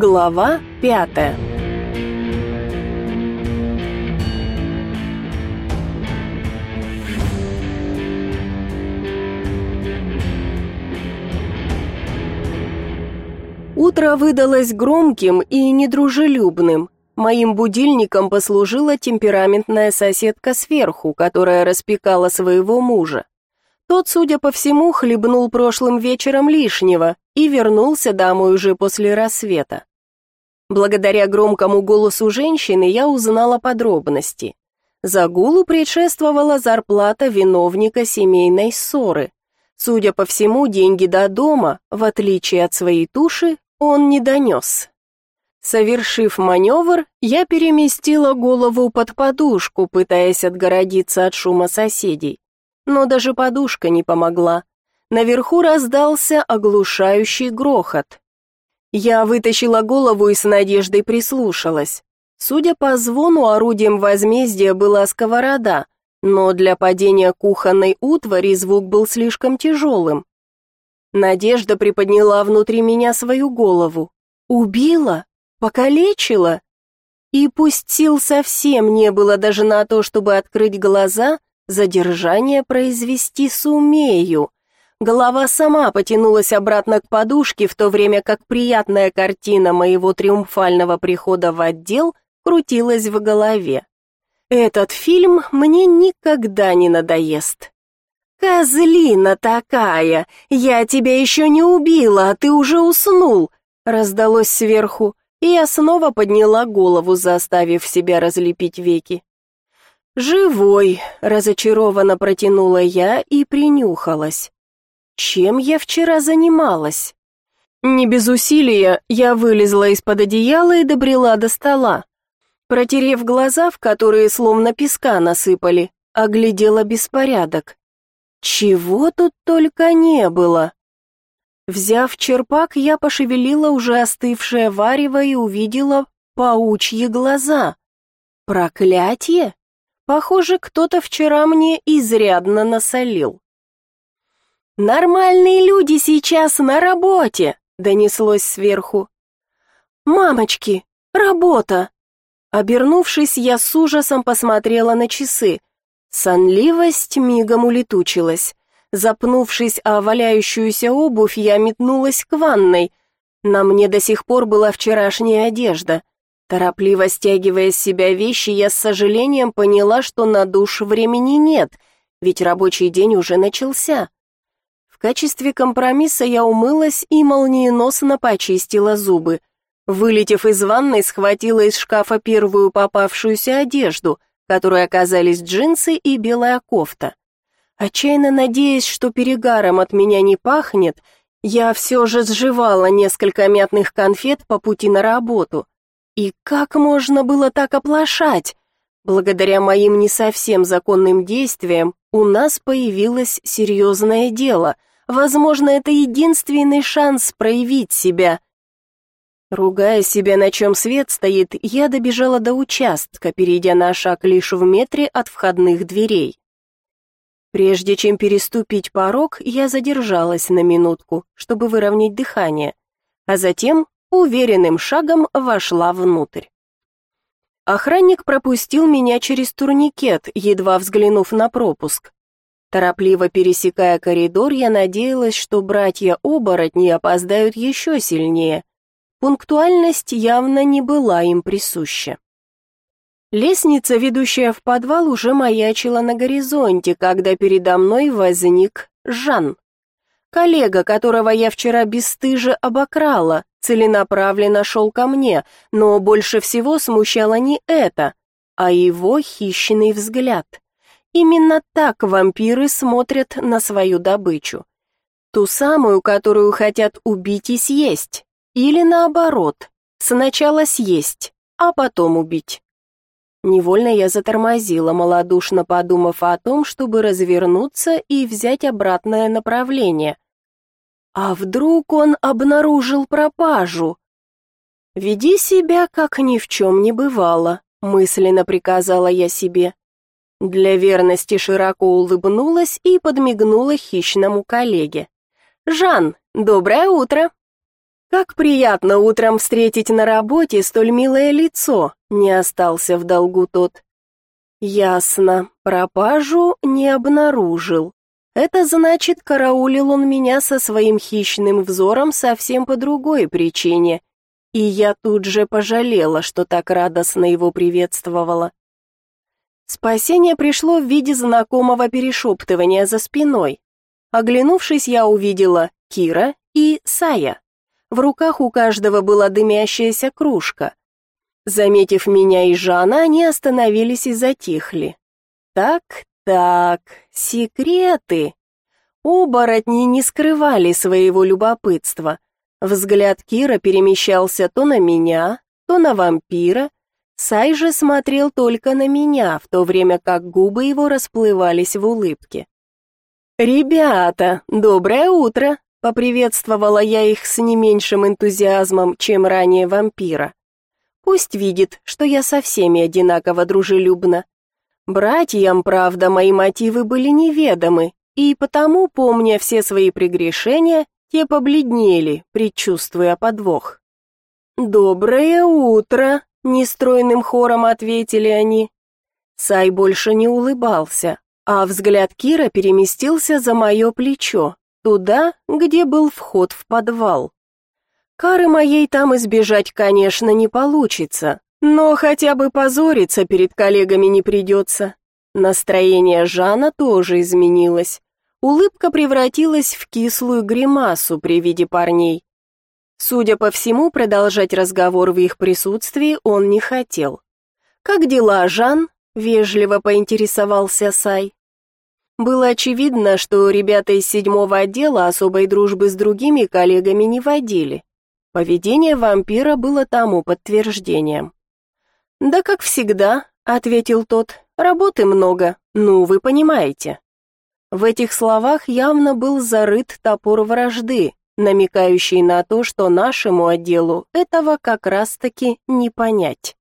Глава пятая Утро выдалось громким и недружелюбным. Моим будильником послужила темпераментная соседка сверху, которая распекала своего мужа. Тот, судя по всему, хлебнул прошлым вечером лишнего и вернулся домой уже после рассвета. Благодаря громкому голосу женщины я узнала подробности. Загулу предшествовала зарплата виновника семейной ссоры. Судя по всему, деньги до дома, в отличие от своей туши, он не донес. Совершив маневр, я переместила голову под подушку, пытаясь отгородиться от шума соседей но даже подушка не помогла. Наверху раздался оглушающий грохот. Я вытащила голову и с надеждой прислушалась. Судя по звону, орудием возмездия была сковорода, но для падения кухонной утвари звук был слишком тяжелым. Надежда приподняла внутри меня свою голову. Убила? Покалечила? И пусть сил совсем не было даже на то, чтобы открыть глаза, Задержание произвести сумею. Голова сама потянулась обратно к подушке, в то время как приятная картина моего триумфального прихода в отдел крутилась в голове. Этот фильм мне никогда не надоест. «Козлина такая! Я тебя еще не убила, а ты уже уснул!» раздалось сверху, и я снова подняла голову, заставив себя разлепить веки. «Живой», — разочарованно протянула я и принюхалась. «Чем я вчера занималась?» Не без усилия я вылезла из-под одеяла и добрела до стола. Протерев глаза, в которые словно песка насыпали, оглядела беспорядок. Чего тут только не было. Взяв черпак, я пошевелила уже остывшее варево и увидела паучьи глаза. Проклятие? Похоже, кто-то вчера мне изрядно насолил. «Нормальные люди сейчас на работе!» — донеслось сверху. «Мамочки, работа!» Обернувшись, я с ужасом посмотрела на часы. Сонливость мигом улетучилась. Запнувшись о валяющуюся обувь, я метнулась к ванной. На мне до сих пор была вчерашняя одежда. Торопливо стягивая с себя вещи, я с сожалением поняла, что на душ времени нет, ведь рабочий день уже начался. В качестве компромисса я умылась и молниеносно почистила зубы. Вылетев из ванной, схватила из шкафа первую попавшуюся одежду, которой оказались джинсы и белая кофта. Отчаянно надеясь, что перегаром от меня не пахнет, я все же сживала несколько мятных конфет по пути на работу — и как можно было так оплошать? Благодаря моим не совсем законным действиям у нас появилось серьезное дело. Возможно, это единственный шанс проявить себя. Ругая себя, на чем свет стоит, я добежала до участка, перейдя на шаг лишь в метре от входных дверей. Прежде чем переступить порог, я задержалась на минутку, чтобы выровнять дыхание, а затем уверенным шагом вошла внутрь. Охранник пропустил меня через турникет, едва взглянув на пропуск. Торопливо пересекая коридор, я надеялась, что братья-оборотни опоздают еще сильнее. Пунктуальность явно не была им присуща. Лестница, ведущая в подвал, уже маячила на горизонте, когда передо мной возник Жан. Коллега, которого я вчера бесстыже обокрала, целенаправленно шел ко мне, но больше всего смущало не это, а его хищный взгляд. Именно так вампиры смотрят на свою добычу. Ту самую, которую хотят убить и съесть. Или наоборот, сначала съесть, а потом убить. Невольно я затормозила, малодушно подумав о том, чтобы развернуться и взять обратное направление. А вдруг он обнаружил пропажу? «Веди себя, как ни в чем не бывало», — мысленно приказала я себе. Для верности широко улыбнулась и подмигнула хищному коллеге. «Жан, доброе утро!» Как приятно утром встретить на работе столь милое лицо, не остался в долгу тот. Ясно, пропажу не обнаружил. Это значит, караулил он меня со своим хищным взором совсем по другой причине. И я тут же пожалела, что так радостно его приветствовала. Спасение пришло в виде знакомого перешептывания за спиной. Оглянувшись, я увидела Кира и Сая. В руках у каждого была дымящаяся кружка. Заметив меня и Жана, они остановились и затихли. Так, так, секреты. Оборотни не скрывали своего любопытства. Взгляд Кира перемещался то на меня, то на вампира. Сай же смотрел только на меня, в то время как губы его расплывались в улыбке. «Ребята, доброе утро!» — поприветствовала я их с не меньшим энтузиазмом, чем ранее вампира. Пусть видит, что я со всеми одинаково дружелюбна. Братьям, правда, мои мотивы были неведомы, и потому, помня все свои прегрешения, те побледнели, предчувствуя подвох. «Доброе утро!» — нестройным хором ответили они. Сай больше не улыбался, а взгляд Кира переместился за мое плечо, туда, где был вход в подвал. Кары моей там избежать, конечно, не получится, но хотя бы позориться перед коллегами не придется. Настроение Жана тоже изменилось. Улыбка превратилась в кислую гримасу при виде парней. Судя по всему, продолжать разговор в их присутствии он не хотел. «Как дела, Жан?» — вежливо поинтересовался Сай. Было очевидно, что ребята из седьмого отдела особой дружбы с другими коллегами не водили. Поведение вампира было тому подтверждением. «Да как всегда», — ответил тот, — «работы много, ну, вы понимаете». В этих словах явно был зарыт топор вражды, намекающий на то, что нашему отделу этого как раз-таки не понять.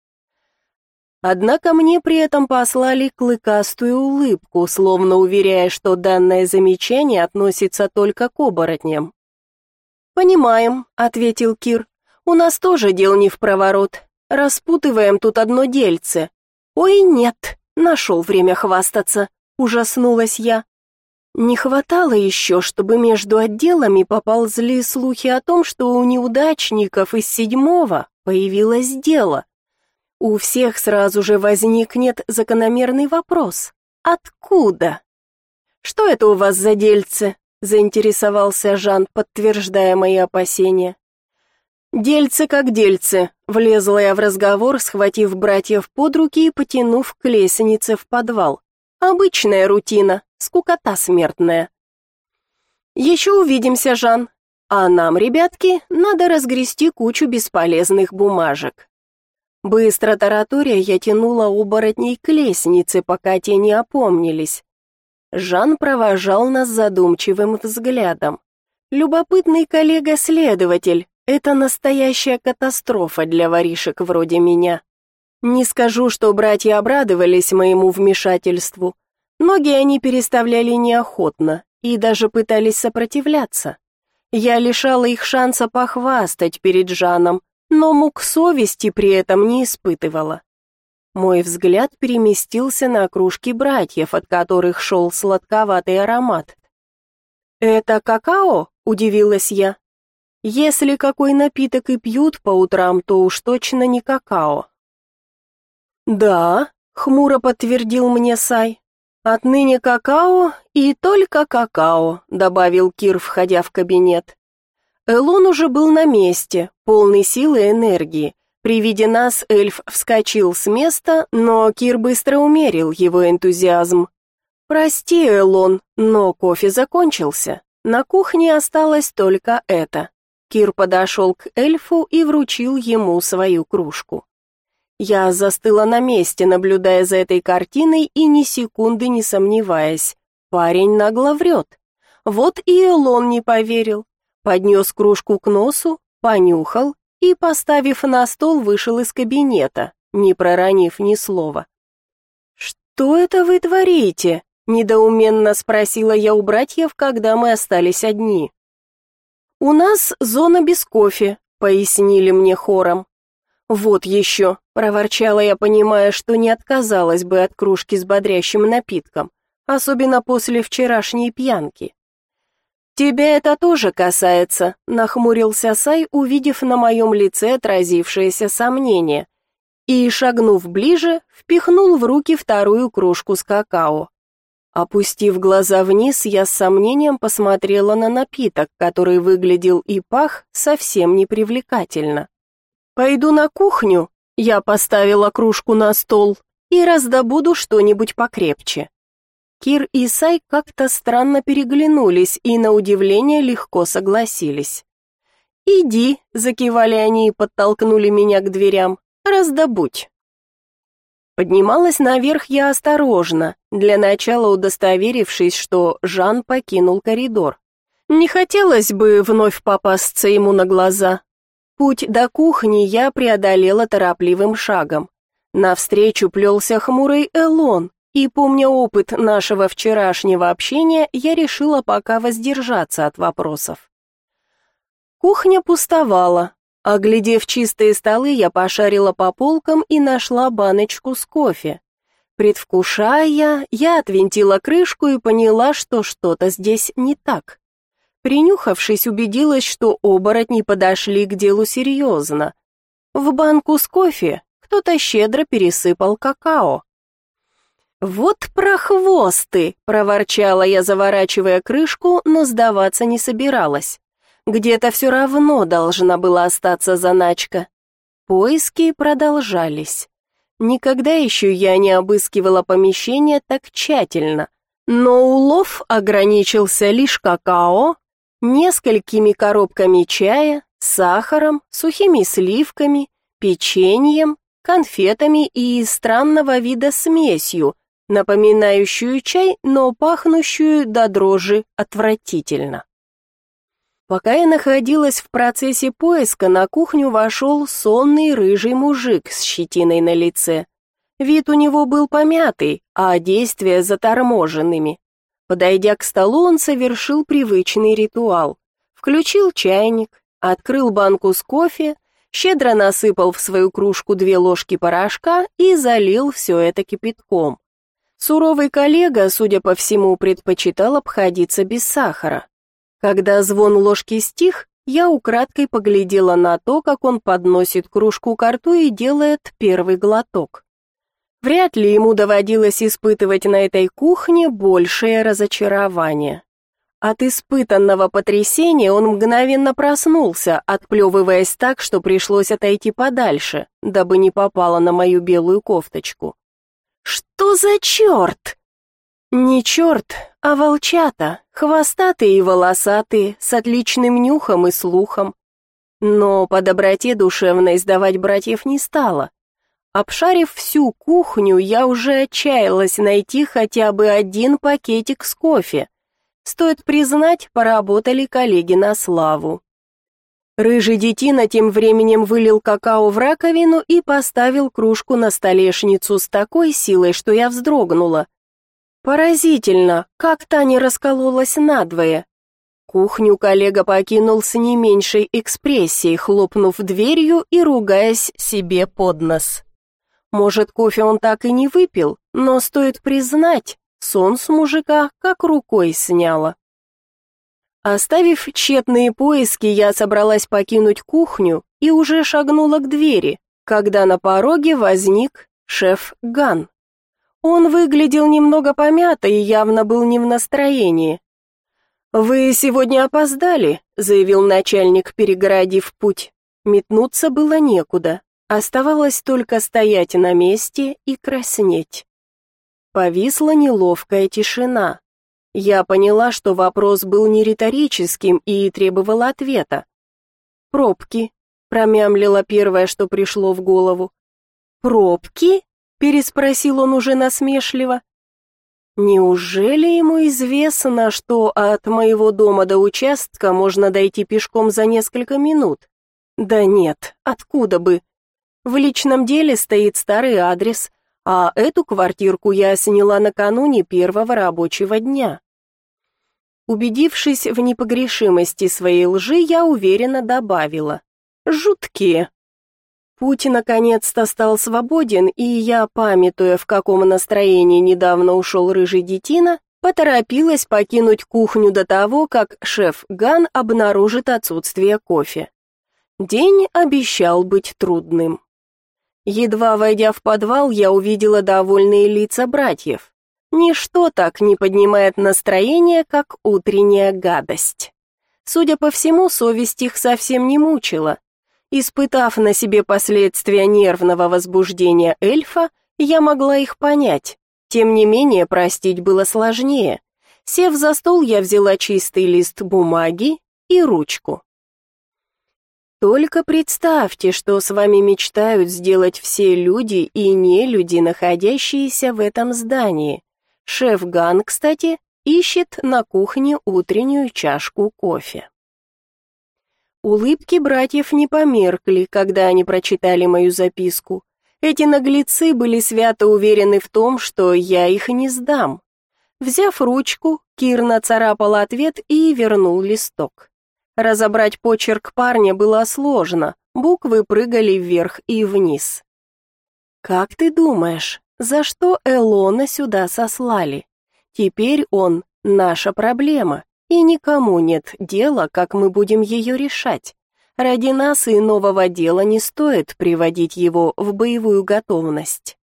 Однако мне при этом послали клыкастую улыбку, словно уверяя, что данное замечание относится только к оборотням. «Понимаем», — ответил Кир. «У нас тоже дел не в проворот. Распутываем тут одно дельце». «Ой, нет, нашел время хвастаться», — ужаснулась я. Не хватало еще, чтобы между отделами поползли слухи о том, что у неудачников из седьмого появилось дело. У всех сразу же возникнет закономерный вопрос. Откуда? Что это у вас за дельце? заинтересовался Жан, подтверждая мои опасения. Дельце как дельце, влезла я в разговор, схватив братьев под руки и потянув к лестнице в подвал. Обычная рутина, скукота смертная. Еще увидимся, Жан. А нам, ребятки, надо разгрести кучу бесполезных бумажек. Быстро таратория я тянула оборотней к лестнице, пока те не опомнились. Жан провожал нас задумчивым взглядом. Любопытный коллега-следователь — это настоящая катастрофа для воришек вроде меня. Не скажу, что братья обрадовались моему вмешательству. Ноги они переставляли неохотно и даже пытались сопротивляться. Я лишала их шанса похвастать перед Жаном, но мук совести при этом не испытывала. Мой взгляд переместился на кружки братьев, от которых шел сладковатый аромат. «Это какао?» – удивилась я. «Если какой напиток и пьют по утрам, то уж точно не какао». «Да», — хмуро подтвердил мне Сай. «Отныне какао и только какао», — добавил Кир, входя в кабинет. Элон уже был на месте, полный силы и энергии. При виде нас эльф вскочил с места, но Кир быстро умерил его энтузиазм. «Прости, Элон, но кофе закончился. На кухне осталось только это». Кир подошел к эльфу и вручил ему свою кружку. Я застыла на месте, наблюдая за этой картиной и ни секунды не сомневаясь. Парень нагло врет. Вот и Элон не поверил поднес кружку к носу, понюхал и, поставив на стол, вышел из кабинета, не проронив ни слова. «Что это вы творите?» — недоуменно спросила я у братьев, когда мы остались одни. «У нас зона без кофе», пояснили мне хором. «Вот еще», — проворчала я, понимая, что не отказалась бы от кружки с бодрящим напитком, особенно после вчерашней пьянки. «Тебя это тоже касается», — нахмурился Сай, увидев на моем лице отразившееся сомнение, и, шагнув ближе, впихнул в руки вторую кружку с какао. Опустив глаза вниз, я с сомнением посмотрела на напиток, который выглядел и пах совсем непривлекательно. «Пойду на кухню», — я поставила кружку на стол, «и раздобуду что-нибудь покрепче». Кир и Сай как-то странно переглянулись и, на удивление, легко согласились. «Иди», — закивали они и подтолкнули меня к дверям, — «раздобудь». Поднималась наверх я осторожно, для начала удостоверившись, что Жан покинул коридор. Не хотелось бы вновь попасться ему на глаза. Путь до кухни я преодолела торопливым шагом. Навстречу плелся хмурый Элон, и, помня опыт нашего вчерашнего общения, я решила пока воздержаться от вопросов. Кухня пустовала, Оглядев чистые столы, я пошарила по полкам и нашла баночку с кофе. Предвкушая, я отвинтила крышку и поняла, что что-то здесь не так. Принюхавшись, убедилась, что оборотни подошли к делу серьезно. В банку с кофе кто-то щедро пересыпал какао. «Вот прохвосты!» — проворчала я, заворачивая крышку, но сдаваться не собиралась. Где-то все равно должна была остаться заначка. Поиски продолжались. Никогда еще я не обыскивала помещение так тщательно, но улов ограничился лишь какао, несколькими коробками чая, сахаром, сухими сливками, печеньем, конфетами и странного вида смесью, напоминающую чай, но пахнущую до дрожи отвратительно. Пока я находилась в процессе поиска, на кухню вошел сонный рыжий мужик с щетиной на лице. Вид у него был помятый, а действия заторможенными. Подойдя к столу, он совершил привычный ритуал. Включил чайник, открыл банку с кофе, щедро насыпал в свою кружку две ложки порошка и залил все это кипятком. Суровый коллега, судя по всему, предпочитал обходиться без сахара. Когда звон ложки стих, я украдкой поглядела на то, как он подносит кружку к рту и делает первый глоток. Вряд ли ему доводилось испытывать на этой кухне большее разочарование. От испытанного потрясения он мгновенно проснулся, отплевываясь так, что пришлось отойти подальше, дабы не попало на мою белую кофточку. «Что за черт?» «Не черт, а волчата, хвостатые и волосатые, с отличным нюхом и слухом. Но по доброте душевной сдавать братьев не стала. Обшарив всю кухню, я уже отчаялась найти хотя бы один пакетик с кофе. Стоит признать, поработали коллеги на славу. Рыжий детина тем временем вылил какао в раковину и поставил кружку на столешницу с такой силой, что я вздрогнула. Поразительно, как та не раскололась надвое. Кухню коллега покинул с не меньшей экспрессией, хлопнув дверью и ругаясь себе под нос. Может, кофе он так и не выпил, но стоит признать, сон с мужика как рукой сняло. Оставив тщетные поиски, я собралась покинуть кухню и уже шагнула к двери, когда на пороге возник шеф Ган. Он выглядел немного помято и явно был не в настроении. «Вы сегодня опоздали», — заявил начальник, перегородив путь. Метнуться было некуда, оставалось только стоять на месте и краснеть. Повисла неловкая тишина. Я поняла, что вопрос был не риторическим и требовал ответа. «Пробки», — промямлила первое, что пришло в голову. «Пробки?» переспросил он уже насмешливо. Неужели ему известно, что от моего дома до участка можно дойти пешком за несколько минут? Да нет, откуда бы? В личном деле стоит старый адрес, а эту квартирку я сняла накануне первого рабочего дня. Убедившись в непогрешимости своей лжи, я уверенно добавила. жуткие. Путь наконец-то стал свободен, и я, памятуя, в каком настроении недавно ушел рыжий детина, поторопилась покинуть кухню до того, как шеф Ган обнаружит отсутствие кофе. День обещал быть трудным. Едва войдя в подвал, я увидела довольные лица братьев. Ничто так не поднимает настроение, как утренняя гадость. Судя по всему, совесть их совсем не мучила. Испытав на себе последствия нервного возбуждения эльфа, я могла их понять. Тем не менее, простить было сложнее. Сев за стол, я взяла чистый лист бумаги и ручку. Только представьте, что с вами мечтают сделать все люди и не люди, находящиеся в этом здании. Шеф Ган, кстати, ищет на кухне утреннюю чашку кофе. Улыбки братьев не померкли, когда они прочитали мою записку. Эти наглецы были свято уверены в том, что я их не сдам. Взяв ручку, Кир нацарапал ответ и вернул листок. Разобрать почерк парня было сложно, буквы прыгали вверх и вниз. «Как ты думаешь, за что Элона сюда сослали? Теперь он — наша проблема, и никому нет дела, как мы будем ее решать. Ради нас и нового дела не стоит приводить его в боевую готовность.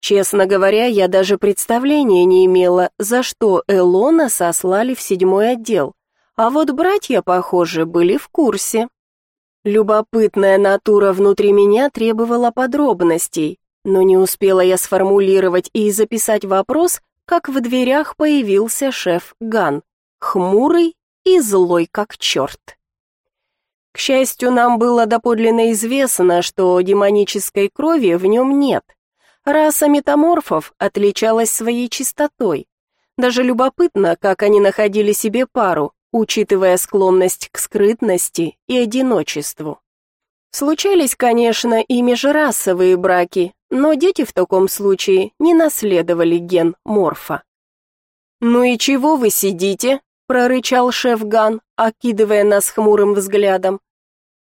Честно говоря, я даже представления не имела, за что Элона сослали в седьмой отдел, а вот братья, похоже, были в курсе. Любопытная натура внутри меня требовала подробностей, но не успела я сформулировать и записать вопрос, как в дверях появился шеф Ган, хмурый и злой как черт. К счастью, нам было доподлинно известно, что демонической крови в нем нет. Раса метаморфов отличалась своей чистотой. Даже любопытно, как они находили себе пару, учитывая склонность к скрытности и одиночеству. Случались, конечно, и межрасовые браки, но дети в таком случае не наследовали ген морфа. «Ну и чего вы сидите?» — прорычал шеф Ган, окидывая нас хмурым взглядом.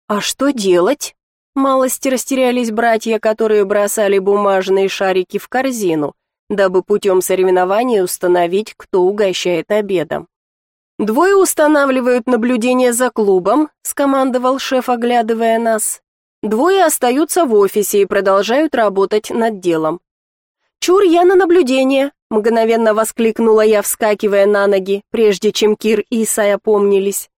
«А что делать?» Малости растерялись братья, которые бросали бумажные шарики в корзину, дабы путем соревнования установить, кто угощает обедом. «Двое устанавливают наблюдение за клубом», — скомандовал шеф, оглядывая нас. «Двое остаются в офисе и продолжают работать над делом». «Чур, я на наблюдение», — мгновенно воскликнула я, вскакивая на ноги, прежде чем Кир и Исай опомнились.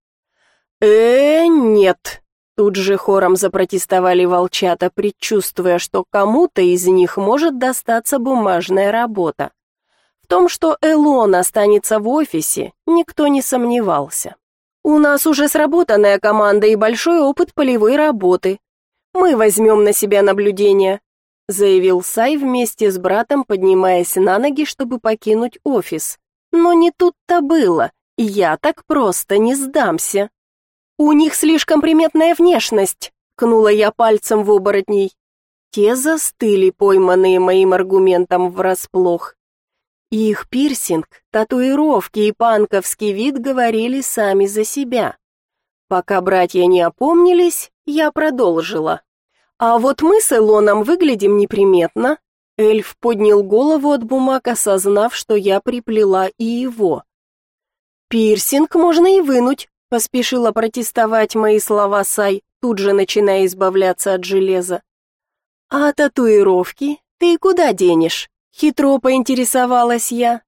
«Э, нет», — тут же хором запротестовали волчата, предчувствуя, что кому-то из них может достаться бумажная работа том, что Элон останется в офисе, никто не сомневался. У нас уже сработанная команда и большой опыт полевой работы. Мы возьмем на себя наблюдение, заявил Сай вместе с братом, поднимаясь на ноги, чтобы покинуть офис. Но не тут-то было. Я так просто не сдамся. У них слишком приметная внешность, кнула я пальцем в оборотней. Те застыли, пойманные моим аргументом врасплох. Их пирсинг, татуировки и панковский вид говорили сами за себя. Пока братья не опомнились, я продолжила. А вот мы с Элоном выглядим неприметно. Эльф поднял голову от бумаг, осознав, что я приплела и его. Пирсинг можно и вынуть, поспешила протестовать мои слова Сай, тут же начиная избавляться от железа. А татуировки ты куда денешь? Хитро поинтересовалась я.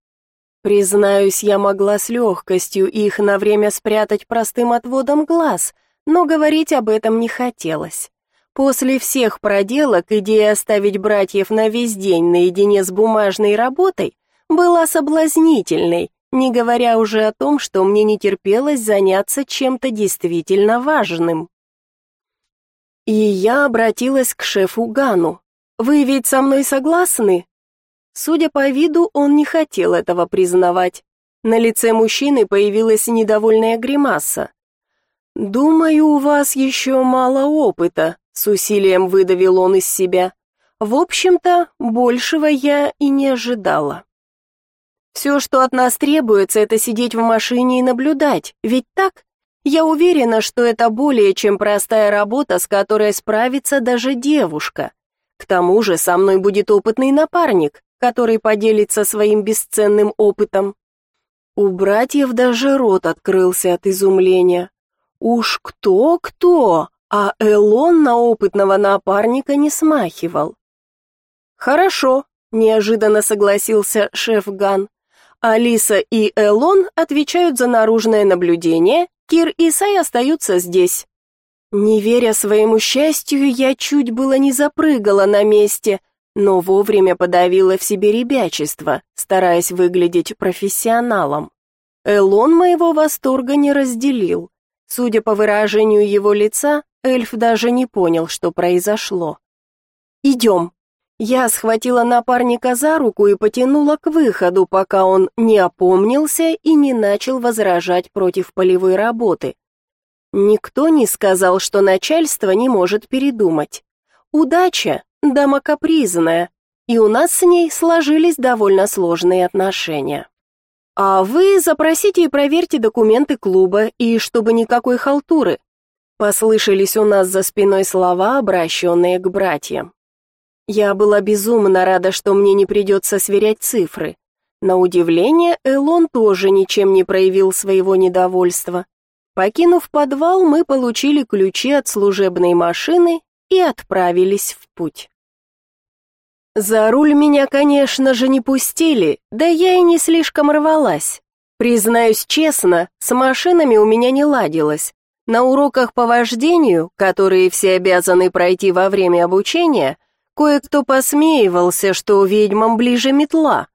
Признаюсь, я могла с легкостью их на время спрятать простым отводом глаз, но говорить об этом не хотелось. После всех проделок идея оставить братьев на весь день наедине с бумажной работой была соблазнительной, не говоря уже о том, что мне не терпелось заняться чем-то действительно важным. И я обратилась к шефу Гану. «Вы ведь со мной согласны?» Судя по виду, он не хотел этого признавать. На лице мужчины появилась недовольная гримаса. «Думаю, у вас еще мало опыта», — с усилием выдавил он из себя. «В общем-то, большего я и не ожидала». «Все, что от нас требуется, это сидеть в машине и наблюдать, ведь так? Я уверена, что это более чем простая работа, с которой справится даже девушка. К тому же со мной будет опытный напарник, который поделится своим бесценным опытом. У братьев даже рот открылся от изумления. Уж кто-кто, а Элон на опытного напарника не смахивал. «Хорошо», — неожиданно согласился шеф Ган. «Алиса и Элон отвечают за наружное наблюдение, Кир и Сай остаются здесь». Не веря своему счастью, я чуть было не запрыгала на месте, но вовремя подавила в себе ребячество, стараясь выглядеть профессионалом. Элон моего восторга не разделил. Судя по выражению его лица, эльф даже не понял, что произошло. «Идем», я схватила напарника за руку и потянула к выходу, пока он не опомнился и не начал возражать против полевой работы. Никто не сказал, что начальство не может передумать. Удача – дама капризная, и у нас с ней сложились довольно сложные отношения. А вы запросите и проверьте документы клуба, и чтобы никакой халтуры. Послышались у нас за спиной слова, обращенные к братьям. Я была безумно рада, что мне не придется сверять цифры. На удивление, Элон тоже ничем не проявил своего недовольства. Покинув подвал, мы получили ключи от служебной машины и отправились в путь. За руль меня, конечно же, не пустили, да я и не слишком рвалась. Признаюсь честно, с машинами у меня не ладилось. На уроках по вождению, которые все обязаны пройти во время обучения, Кое-кто посмеивался, что ведьмам ближе метла.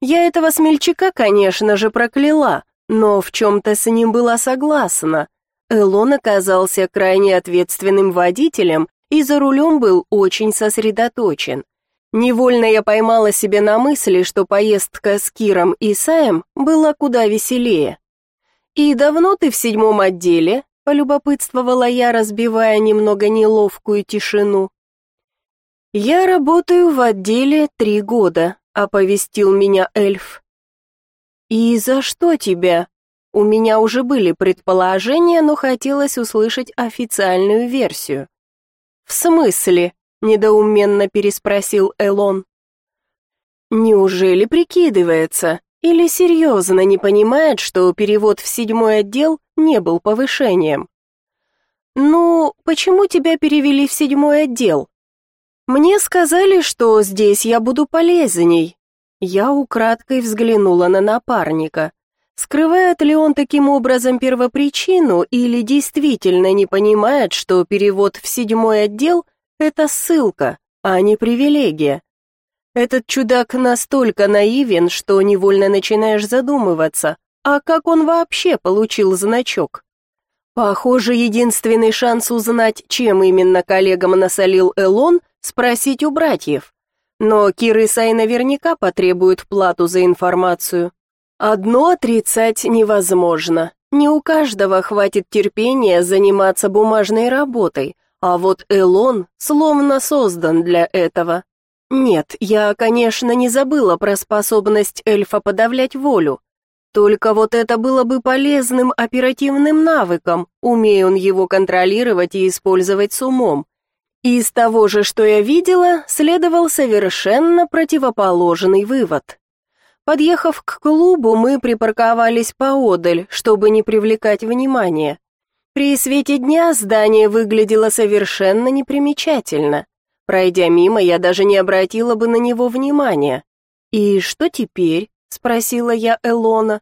Я этого смельчака, конечно же, прокляла, но в чем-то с ним была согласна. Элон оказался крайне ответственным водителем и за рулем был очень сосредоточен. Невольно я поймала себя на мысли, что поездка с Киром и Саем была куда веселее. «И давно ты в седьмом отделе?» — полюбопытствовала я, разбивая немного неловкую тишину. «Я работаю в отделе три года», — оповестил меня эльф. «И за что тебя?» У меня уже были предположения, но хотелось услышать официальную версию. «В смысле?» — недоуменно переспросил Элон. «Неужели прикидывается? Или серьезно не понимает, что перевод в седьмой отдел не был повышением?» «Ну, почему тебя перевели в седьмой отдел?» Мне сказали, что здесь я буду полезней. Я украдкой взглянула на напарника. Скрывает ли он таким образом первопричину или действительно не понимает, что перевод в седьмой отдел — это ссылка, а не привилегия? Этот чудак настолько наивен, что невольно начинаешь задумываться, а как он вообще получил значок? Похоже, единственный шанс узнать, чем именно коллегам насолил Элон, спросить у братьев. Но Кир и Сай наверняка потребуют плату за информацию. Одно отрицать невозможно. Не у каждого хватит терпения заниматься бумажной работой, а вот Элон словно создан для этого. Нет, я, конечно, не забыла про способность эльфа подавлять волю, только вот это было бы полезным оперативным навыком, умея он его контролировать и использовать с умом. Из того же, что я видела, следовал совершенно противоположный вывод. Подъехав к клубу, мы припарковались поодаль, чтобы не привлекать внимания. При свете дня здание выглядело совершенно непримечательно. Пройдя мимо, я даже не обратила бы на него внимания. И что теперь? — спросила я Элона.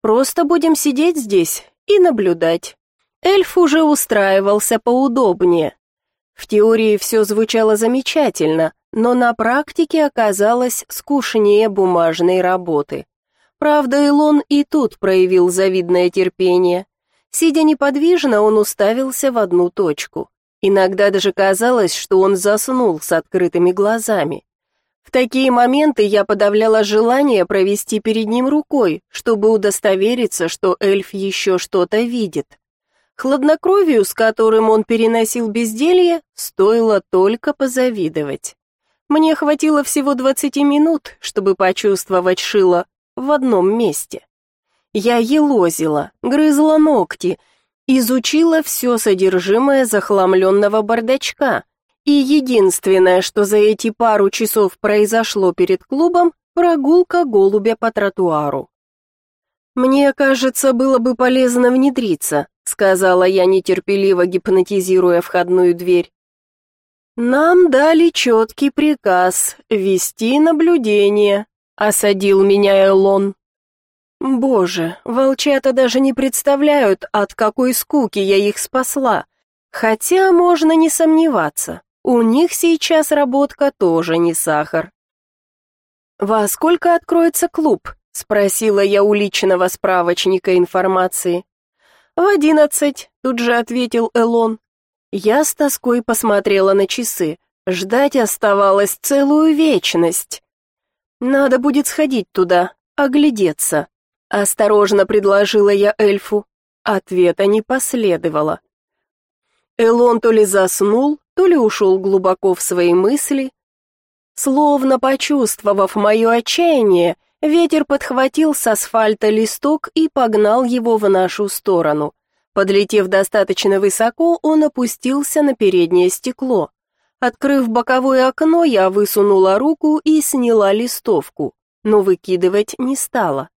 «Просто будем сидеть здесь и наблюдать». Эльф уже устраивался поудобнее. В теории все звучало замечательно, но на практике оказалось скучнее бумажной работы. Правда, Элон и тут проявил завидное терпение. Сидя неподвижно, он уставился в одну точку. Иногда даже казалось, что он заснул с открытыми глазами. В такие моменты я подавляла желание провести перед ним рукой, чтобы удостовериться, что эльф еще что-то видит. Хладнокровию, с которым он переносил безделье, стоило только позавидовать. Мне хватило всего 20 минут, чтобы почувствовать шило в одном месте. Я елозила, грызла ногти, Изучила все содержимое захламленного бардачка, и единственное, что за эти пару часов произошло перед клубом, прогулка голубя по тротуару. «Мне кажется, было бы полезно внедриться», сказала я нетерпеливо, гипнотизируя входную дверь. Нам дали четкий приказ вести наблюдение, осадил меня Элон. Боже, волчата даже не представляют, от какой скуки я их спасла. Хотя можно не сомневаться, у них сейчас работка тоже не сахар. «Во сколько откроется клуб?» — спросила я у личного справочника информации. «В одиннадцать», — тут же ответил Элон. Я с тоской посмотрела на часы. Ждать оставалось целую вечность. «Надо будет сходить туда, оглядеться», Осторожно предложила я эльфу. Ответа не последовало. Элон то ли заснул, то ли ушел глубоко в свои мысли. Словно почувствовав мое отчаяние, ветер подхватил с асфальта листок и погнал его в нашу сторону. Подлетев достаточно высоко, он опустился на переднее стекло. Открыв боковое окно, я высунула руку и сняла листовку, но выкидывать не стала.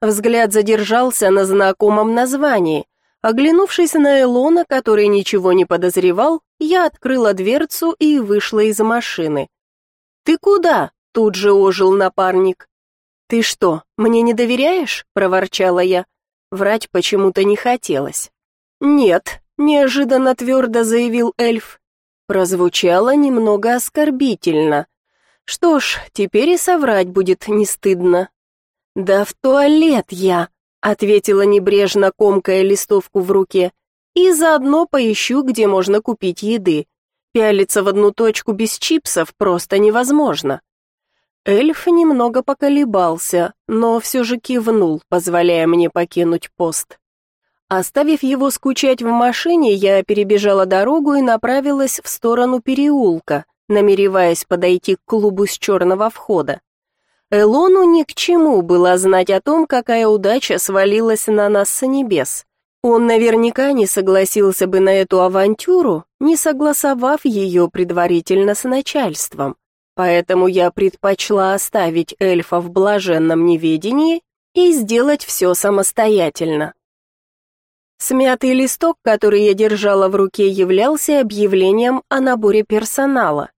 Взгляд задержался на знакомом названии. Оглянувшись на Элона, который ничего не подозревал, я открыла дверцу и вышла из машины. «Ты куда?» — тут же ожил напарник. «Ты что, мне не доверяешь?» — проворчала я. Врать почему-то не хотелось. «Нет», — неожиданно твердо заявил эльф. Прозвучало немного оскорбительно. Что ж, теперь и соврать будет не стыдно. «Да в туалет я», — ответила небрежно, комкая листовку в руке, «и заодно поищу, где можно купить еды. Пялиться в одну точку без чипсов просто невозможно». Эльф немного поколебался, но все же кивнул, позволяя мне покинуть пост. Оставив его скучать в машине, я перебежала дорогу и направилась в сторону переулка, намереваясь подойти к клубу с черного входа. Элону ни к чему было знать о том, какая удача свалилась на нас с небес. Он наверняка не согласился бы на эту авантюру, не согласовав ее предварительно с начальством. Поэтому я предпочла оставить эльфа в блаженном неведении и сделать все самостоятельно. Смятый листок, который я держала в руке, являлся объявлением о наборе персонала.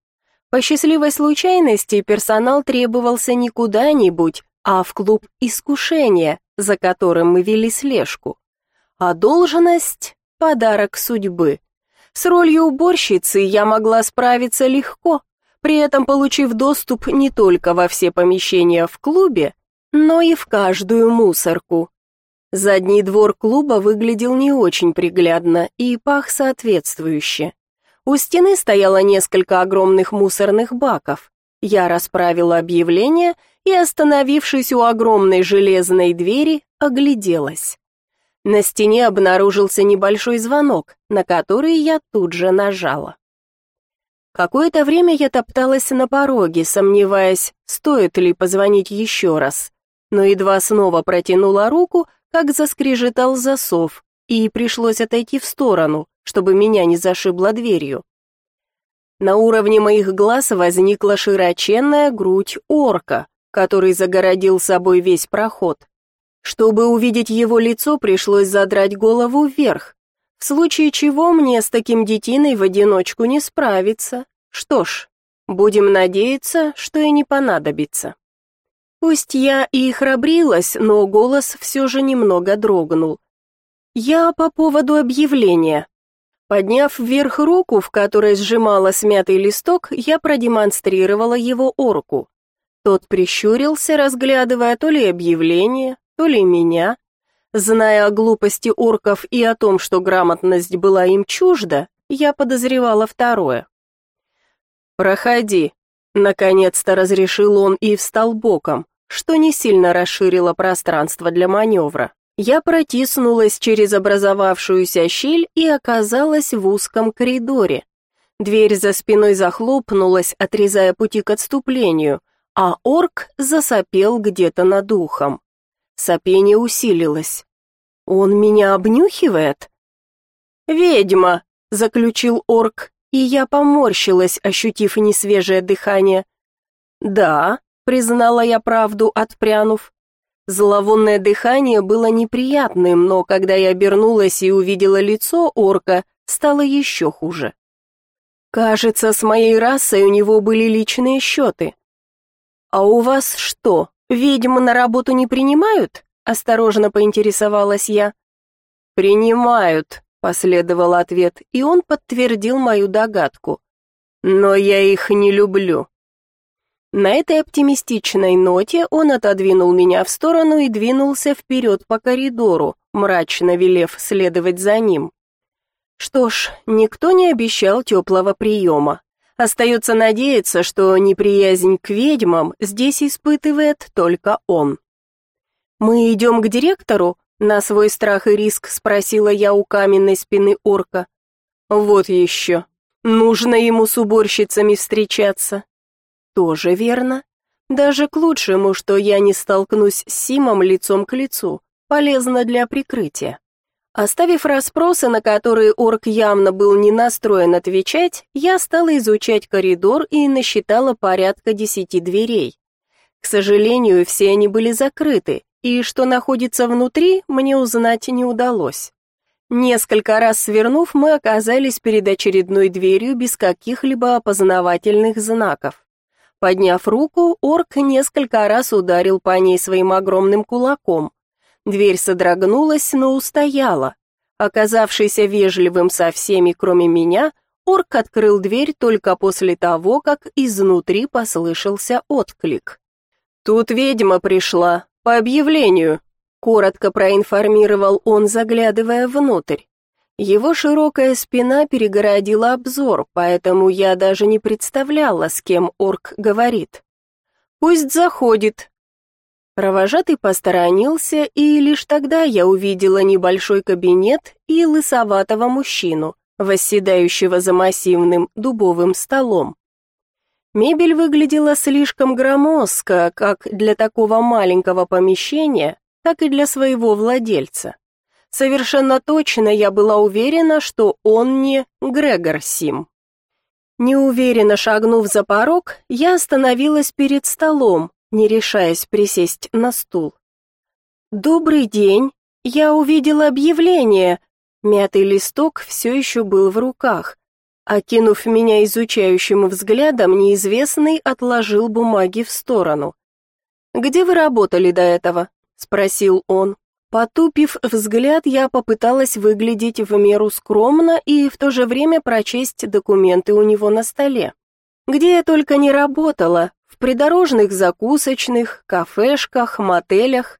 По счастливой случайности персонал требовался не куда-нибудь, а в клуб искушения, за которым мы вели слежку. А должность — подарок судьбы. С ролью уборщицы я могла справиться легко, при этом получив доступ не только во все помещения в клубе, но и в каждую мусорку. Задний двор клуба выглядел не очень приглядно и пах соответствующе. У стены стояло несколько огромных мусорных баков. Я расправила объявление и, остановившись у огромной железной двери, огляделась. На стене обнаружился небольшой звонок, на который я тут же нажала. Какое-то время я топталась на пороге, сомневаясь, стоит ли позвонить еще раз. Но едва снова протянула руку, как заскрежетал засов, и пришлось отойти в сторону, чтобы меня не зашибло дверью. На уровне моих глаз возникла широченная грудь орка, который загородил собой весь проход. Чтобы увидеть его лицо, пришлось задрать голову вверх, в случае чего мне с таким детиной в одиночку не справиться. Что ж, будем надеяться, что и не понадобится. Пусть я и храбрилась, но голос все же немного дрогнул. Я по поводу объявления. Подняв вверх руку, в которой сжимала смятый листок, я продемонстрировала его орку. Тот прищурился, разглядывая то ли объявление, то ли меня. Зная о глупости орков и о том, что грамотность была им чужда, я подозревала второе. «Проходи», — наконец-то разрешил он и встал боком, что не сильно расширило пространство для маневра. Я протиснулась через образовавшуюся щель и оказалась в узком коридоре. Дверь за спиной захлопнулась, отрезая пути к отступлению, а орк засопел где-то над ухом. Сопение усилилось. «Он меня обнюхивает?» «Ведьма», — заключил орк, и я поморщилась, ощутив несвежее дыхание. «Да», — признала я правду, отпрянув. Зловонное дыхание было неприятным, но когда я обернулась и увидела лицо орка, стало еще хуже. Кажется, с моей расой у него были личные счеты. «А у вас что, ведьмы на работу не принимают?» — осторожно поинтересовалась я. «Принимают», — последовал ответ, и он подтвердил мою догадку. «Но я их не люблю». На этой оптимистичной ноте он отодвинул меня в сторону и двинулся вперед по коридору, мрачно велев следовать за ним. Что ж, никто не обещал теплого приема. Остается надеяться, что неприязнь к ведьмам здесь испытывает только он. «Мы идем к директору?» — на свой страх и риск спросила я у каменной спины орка. «Вот еще. Нужно ему с уборщицами встречаться». Тоже верно. Даже к лучшему, что я не столкнусь с Симом лицом к лицу. Полезно для прикрытия. Оставив расспросы, на которые орк явно был не настроен отвечать, я стала изучать коридор и насчитала порядка десяти дверей. К сожалению, все они были закрыты, и что находится внутри, мне узнать не удалось. Несколько раз свернув, мы оказались перед очередной дверью без каких-либо опознавательных знаков. Подняв руку, орк несколько раз ударил по ней своим огромным кулаком. Дверь содрогнулась, но устояла. Оказавшийся вежливым со всеми, кроме меня, орк открыл дверь только после того, как изнутри послышался отклик. «Тут ведьма пришла, по объявлению», — коротко проинформировал он, заглядывая внутрь. Его широкая спина перегородила обзор, поэтому я даже не представляла, с кем орк говорит. «Пусть заходит». Провожатый посторонился, и лишь тогда я увидела небольшой кабинет и лысоватого мужчину, восседающего за массивным дубовым столом. Мебель выглядела слишком громоздко, как для такого маленького помещения, так и для своего владельца. Совершенно точно я была уверена, что он не Грегор Сим. Неуверенно шагнув за порог, я остановилась перед столом, не решаясь присесть на стул. «Добрый день. Я увидела объявление». Мятый листок все еще был в руках. Окинув меня изучающим взглядом, неизвестный отложил бумаги в сторону. «Где вы работали до этого?» — спросил он. Потупив взгляд, я попыталась выглядеть в меру скромно и в то же время прочесть документы у него на столе. Где я только не работала, в придорожных закусочных, кафешках, мотелях.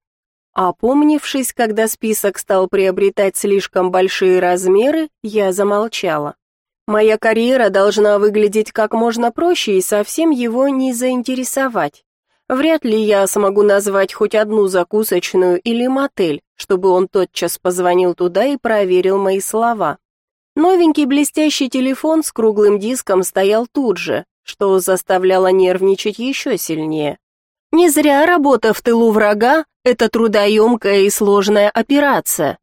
Опомнившись, когда список стал приобретать слишком большие размеры, я замолчала. Моя карьера должна выглядеть как можно проще и совсем его не заинтересовать. Вряд ли я смогу назвать хоть одну закусочную или мотель, чтобы он тотчас позвонил туда и проверил мои слова. Новенький блестящий телефон с круглым диском стоял тут же, что заставляло нервничать еще сильнее. Не зря работа в тылу врага – это трудоемкая и сложная операция.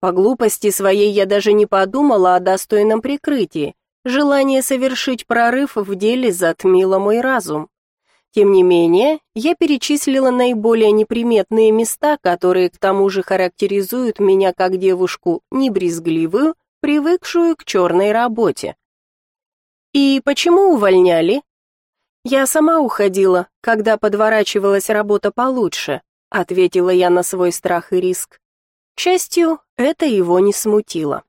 По глупости своей я даже не подумала о достойном прикрытии. Желание совершить прорыв в деле затмило мой разум. Тем не менее, я перечислила наиболее неприметные места, которые к тому же характеризуют меня как девушку небрезгливую, привыкшую к черной работе. И почему увольняли? Я сама уходила, когда подворачивалась работа получше, ответила я на свой страх и риск. К счастью, это его не смутило.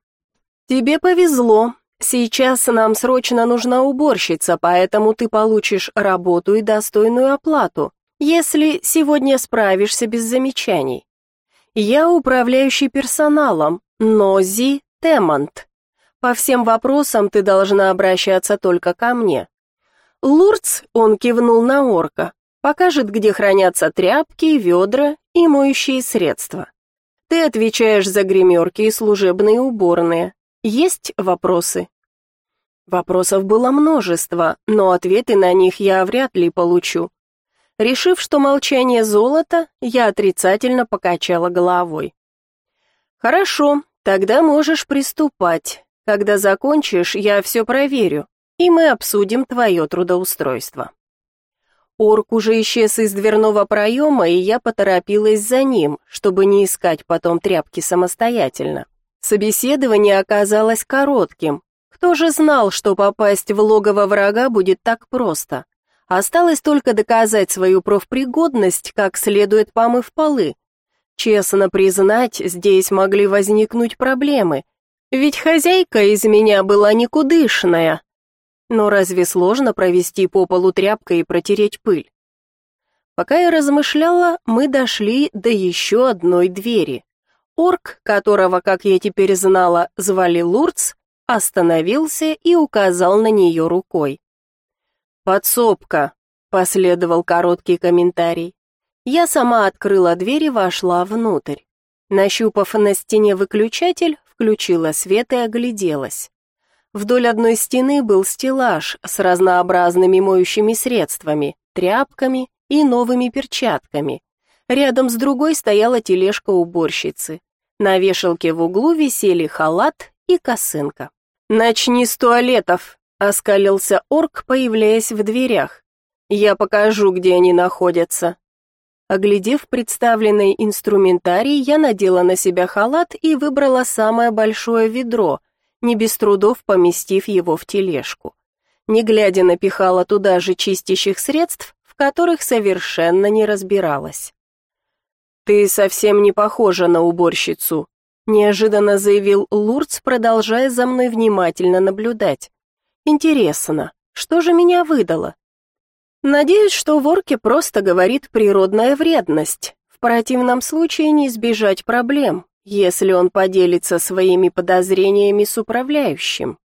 Тебе повезло, Сейчас нам срочно нужна уборщица, поэтому ты получишь работу и достойную оплату, если сегодня справишься без замечаний. Я управляющий персоналом, Нози Темонт. По всем вопросам ты должна обращаться только ко мне. Лурц, он кивнул на орка, покажет, где хранятся тряпки, ведра и моющие средства. Ты отвечаешь за гримерки и служебные уборные, есть вопросы? Вопросов было множество, но ответы на них я вряд ли получу. Решив, что молчание золото, я отрицательно покачала головой. Хорошо, Тогда можешь приступать. Когда закончишь, я все проверю, и мы обсудим твое трудоустройство. Орк уже исчез из дверного проема, и я поторопилась за ним, чтобы не искать потом тряпки самостоятельно. Собеседование оказалось коротким. Кто же знал, что попасть в логово врага будет так просто? Осталось только доказать свою профпригодность, как следует помыв полы. Честно признать, здесь могли возникнуть проблемы, ведь хозяйка из меня была никудышная. Но разве сложно провести по полу тряпкой и протереть пыль? Пока я размышляла, мы дошли до еще одной двери. Орк, которого, как я теперь знала, звали Лурц, остановился и указал на нее рукой. «Подсобка», — последовал короткий комментарий. Я сама открыла дверь и вошла внутрь. Нащупав на стене выключатель, включила свет и огляделась. Вдоль одной стены был стеллаж с разнообразными моющими средствами, тряпками и новыми перчатками. Рядом с другой стояла тележка уборщицы. На вешалке в углу висели халат и косынка. «Начни с туалетов», — оскалился орк, появляясь в дверях. «Я покажу, где они находятся». Оглядев представленный инструментарий, я надела на себя халат и выбрала самое большое ведро, не без трудов поместив его в тележку. Не глядя напихала туда же чистящих средств, в которых совершенно не разбиралась. «Ты совсем не похожа на уборщицу», — неожиданно заявил Лурц, продолжая за мной внимательно наблюдать. «Интересно, что же меня выдало? Надеюсь, что ворке просто говорит природная вредность. В противном случае не избежать проблем, если он поделится своими подозрениями с управляющим.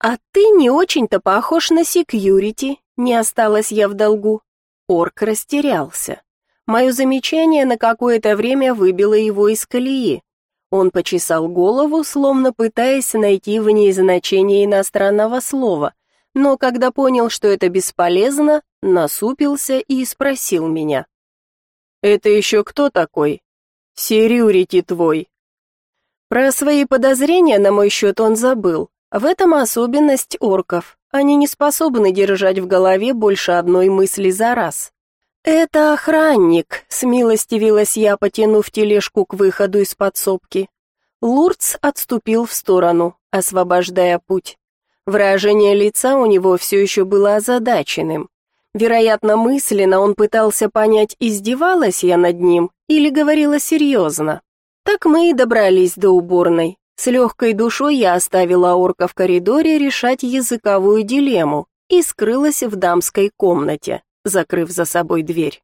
«А ты не очень-то похож на секьюрити», — не осталась я в долгу. Орк растерялся. Мое замечание на какое-то время выбило его из колеи. Он почесал голову, словно пытаясь найти в ней значение иностранного слова, но когда понял, что это бесполезно, насупился и спросил меня. «Это еще кто такой?» «Серюрити твой». Про свои подозрения на мой счет он забыл. В этом особенность орков. Они не способны держать в голове больше одной мысли за раз. «Это охранник», — смилостивилась я, потянув тележку к выходу из подсобки. Лурц отступил в сторону, освобождая путь. Выражение лица у него все еще было озадаченным. Вероятно, мысленно он пытался понять, издевалась я над ним или говорила серьезно. Так мы и добрались до уборной. С легкой душой я оставила орка в коридоре решать языковую дилемму и скрылась в дамской комнате, закрыв за собой дверь.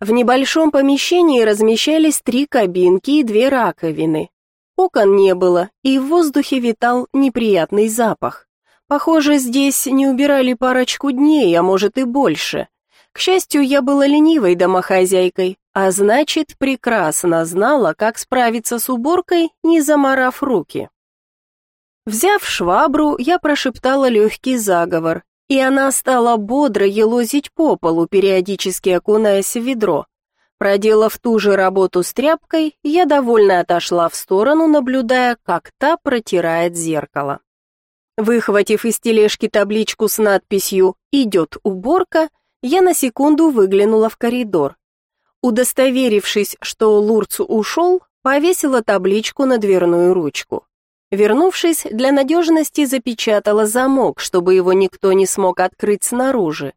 В небольшом помещении размещались три кабинки и две раковины. Окон не было, и в воздухе витал неприятный запах. Похоже, здесь не убирали парочку дней, а может и больше. К счастью, я была ленивой домохозяйкой, а значит, прекрасно знала, как справиться с уборкой, не заморав руки. Взяв швабру, я прошептала легкий заговор, и она стала бодро елозить по полу, периодически окунаясь в ведро. Проделав ту же работу с тряпкой, я довольно отошла в сторону, наблюдая, как та протирает зеркало. Выхватив из тележки табличку с надписью «Идет уборка», я на секунду выглянула в коридор. Удостоверившись, что Лурцу ушел, повесила табличку на дверную ручку. Вернувшись, для надежности запечатала замок, чтобы его никто не смог открыть снаружи.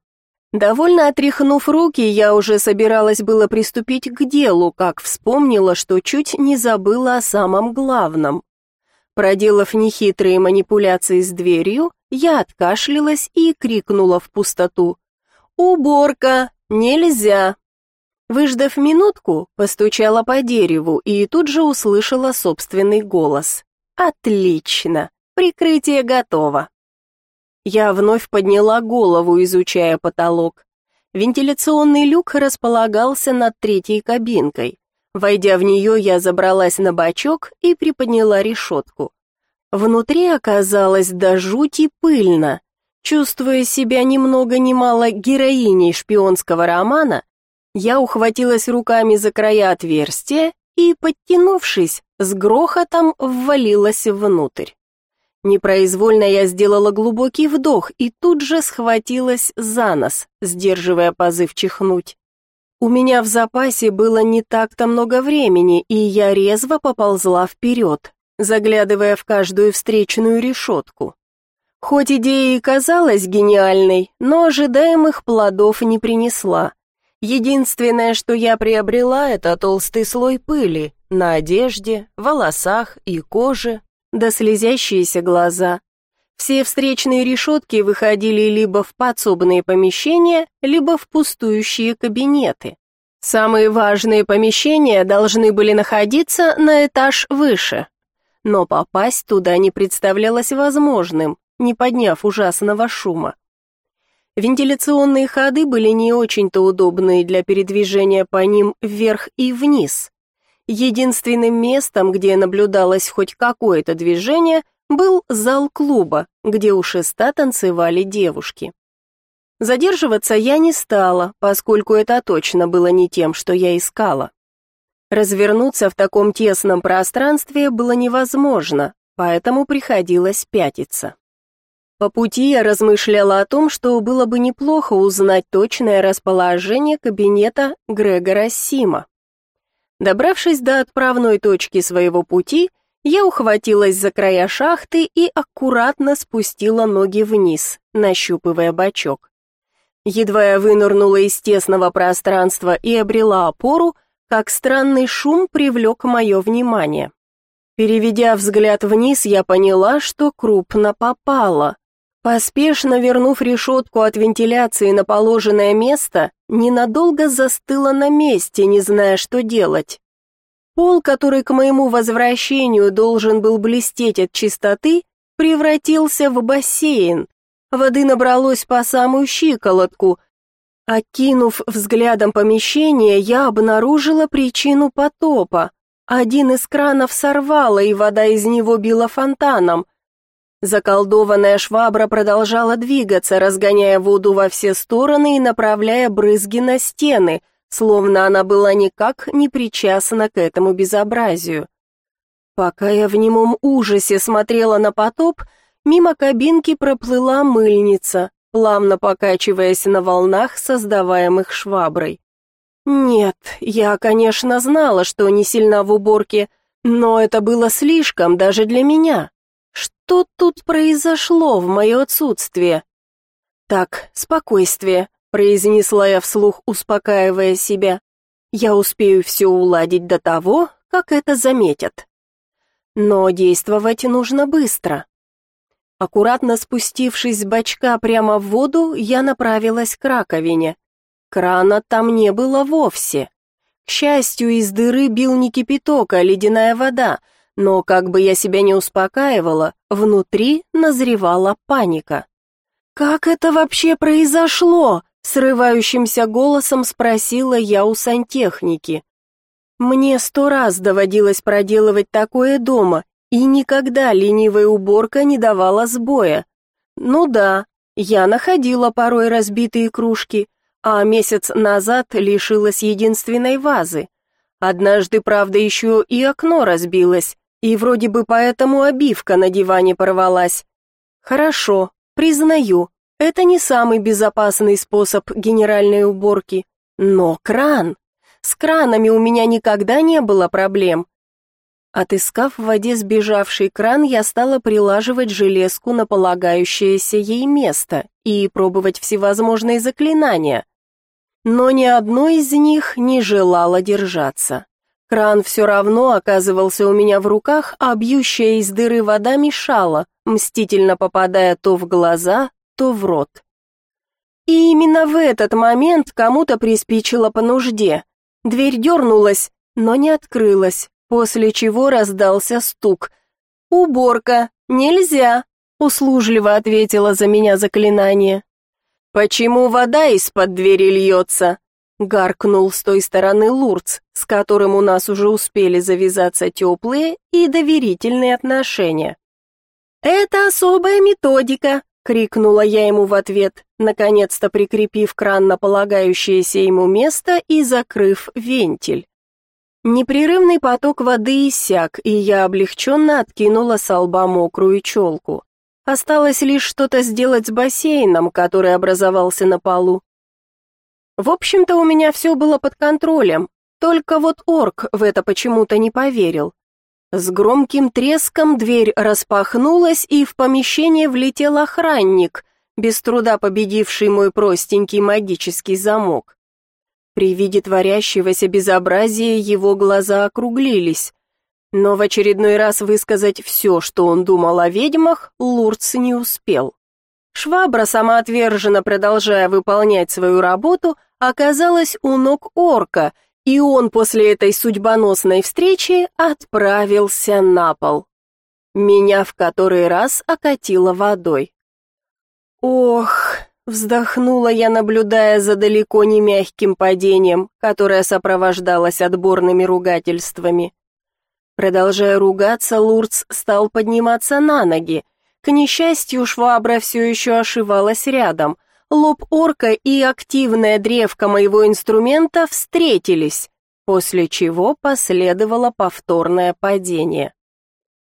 Довольно отряхнув руки, я уже собиралась было приступить к делу, как вспомнила, что чуть не забыла о самом главном. Проделав нехитрые манипуляции с дверью, я откашлялась и крикнула в пустоту. «Уборка! Нельзя!» Выждав минутку, постучала по дереву и тут же услышала собственный голос. «Отлично! Прикрытие готово!» Я вновь подняла голову, изучая потолок. Вентиляционный люк располагался над третьей кабинкой. Войдя в нее, я забралась на бачок и приподняла решетку. Внутри оказалось до жути пыльно. Чувствуя себя немного много ни мало героиней шпионского романа, я ухватилась руками за края отверстия и, подтянувшись, с грохотом ввалилась внутрь. Непроизвольно я сделала глубокий вдох и тут же схватилась за нос, сдерживая позыв чихнуть. У меня в запасе было не так-то много времени, и я резво поползла вперед, заглядывая в каждую встречную решетку. Хоть идея и казалась гениальной, но ожидаемых плодов не принесла. Единственное, что я приобрела, это толстый слой пыли на одежде, волосах и коже, да слезящиеся глаза. Все встречные решетки выходили либо в подсобные помещения, либо в пустующие кабинеты. Самые важные помещения должны были находиться на этаж выше. Но попасть туда не представлялось возможным, не подняв ужасного шума. Вентиляционные ходы были не очень-то удобные для передвижения по ним вверх и вниз. Единственным местом, где наблюдалось хоть какое-то движение, был зал клуба, где у шеста танцевали девушки. Задерживаться я не стала, поскольку это точно было не тем, что я искала. Развернуться в таком тесном пространстве было невозможно, поэтому приходилось пятиться. По пути я размышляла о том, что было бы неплохо узнать точное расположение кабинета Грегора Сима. Добравшись до отправной точки своего пути, я ухватилась за края шахты и аккуратно спустила ноги вниз, нащупывая бачок. Едва я вынырнула из тесного пространства и обрела опору, как странный шум привлек мое внимание. Переведя взгляд вниз, я поняла, что крупно попала. Поспешно вернув решетку от вентиляции на положенное место, ненадолго застыла на месте, не зная, что делать. Пол, который к моему возвращению должен был блестеть от чистоты, превратился в бассейн. Воды набралось по самую щиколотку. Окинув взглядом помещение, я обнаружила причину потопа. Один из кранов сорвало, и вода из него била фонтаном. Заколдованная швабра продолжала двигаться, разгоняя воду во все стороны и направляя брызги на стены, словно она была никак не причастна к этому безобразию. Пока я в немом ужасе смотрела на потоп, мимо кабинки проплыла мыльница, плавно покачиваясь на волнах, создаваемых шваброй. Нет, я, конечно, знала, что не сильна в уборке, но это было слишком даже для меня. Что тут произошло в мое отсутствие? Так, спокойствие, произнесла я вслух, успокаивая себя. Я успею все уладить до того, как это заметят. Но действовать нужно быстро. Аккуратно спустившись с бачка прямо в воду, я направилась к раковине. Крана там не было вовсе. К счастью, из дыры бил не кипяток, а ледяная вода, но как бы я себя не успокаивала, внутри назревала паника. «Как это вообще произошло?» — срывающимся голосом спросила я у сантехники. Мне сто раз доводилось проделывать такое дома, и никогда ленивая уборка не давала сбоя. Ну да, я находила порой разбитые кружки, а месяц назад лишилась единственной вазы. Однажды, правда, еще и окно разбилось, и вроде бы поэтому обивка на диване порвалась. Хорошо, признаю, это не самый безопасный способ генеральной уборки, но кран. С кранами у меня никогда не было проблем. Отыскав в воде сбежавший кран, я стала прилаживать железку на полагающееся ей место и пробовать всевозможные заклинания. Но ни одно из них не желало держаться. Кран все равно оказывался у меня в руках, а бьющая из дыры вода мешала, мстительно попадая то в глаза, то в рот. И именно в этот момент кому-то приспичило по нужде. Дверь дернулась, но не открылась, после чего раздался стук. «Уборка! Нельзя!» — услужливо ответила за меня заклинание. «Почему вода из-под двери льется?» Гаркнул с той стороны Лурц, с которым у нас уже успели завязаться теплые и доверительные отношения. «Это особая методика», — крикнула я ему в ответ, наконец-то прикрепив кран на полагающееся ему место и закрыв вентиль. Непрерывный поток воды иссяк, и я облегченно откинула с лба мокрую челку. Осталось лишь что-то сделать с бассейном, который образовался на полу. В общем-то, у меня все было под контролем, только вот орк в это почему-то не поверил. С громким треском дверь распахнулась, и в помещение влетел охранник, без труда победивший мой простенький магический замок. При виде творящегося безобразия его глаза округлились. Но в очередной раз высказать все, что он думал о ведьмах, Лурц не успел. Швабра, самоотверженно продолжая выполнять свою работу, оказалась у ног орка — и он после этой судьбоносной встречи отправился на пол. Меня в который раз окатило водой. Ох, вздохнула я, наблюдая за далеко не мягким падением, которое сопровождалось отборными ругательствами. Продолжая ругаться, Лурц стал подниматься на ноги. К несчастью, швабра все еще ошивалась рядом — Лоб орка и активная древка моего инструмента встретились, после чего последовало повторное падение.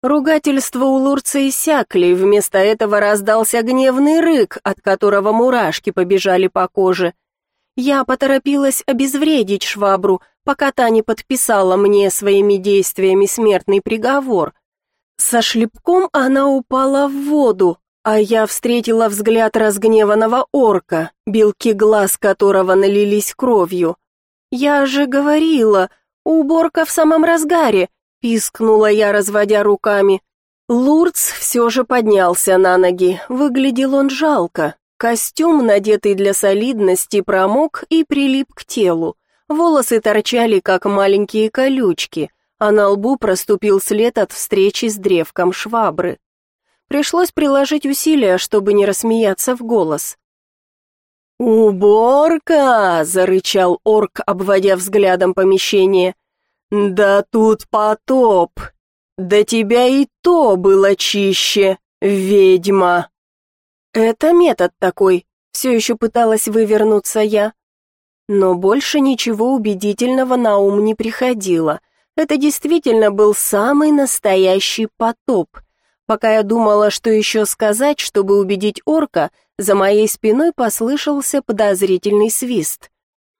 Ругательства у Лурца иссякли, вместо этого раздался гневный рык, от которого мурашки побежали по коже. Я поторопилась обезвредить швабру, пока та не подписала мне своими действиями смертный приговор. Со шлепком она упала в воду, а я встретила взгляд разгневанного орка, белки глаз которого налились кровью. «Я же говорила, уборка в самом разгаре!» — пискнула я, разводя руками. Лурц все же поднялся на ноги, выглядел он жалко. Костюм, надетый для солидности, промок и прилип к телу. Волосы торчали, как маленькие колючки, а на лбу проступил след от встречи с древком швабры. Пришлось приложить усилия, чтобы не рассмеяться в голос. «Уборка!» — зарычал орк, обводя взглядом помещение. «Да тут потоп! Да тебя и то было чище, ведьма!» «Это метод такой», — все еще пыталась вывернуться я. Но больше ничего убедительного на ум не приходило. Это действительно был самый настоящий потоп — Пока я думала, что еще сказать, чтобы убедить орка, за моей спиной послышался подозрительный свист.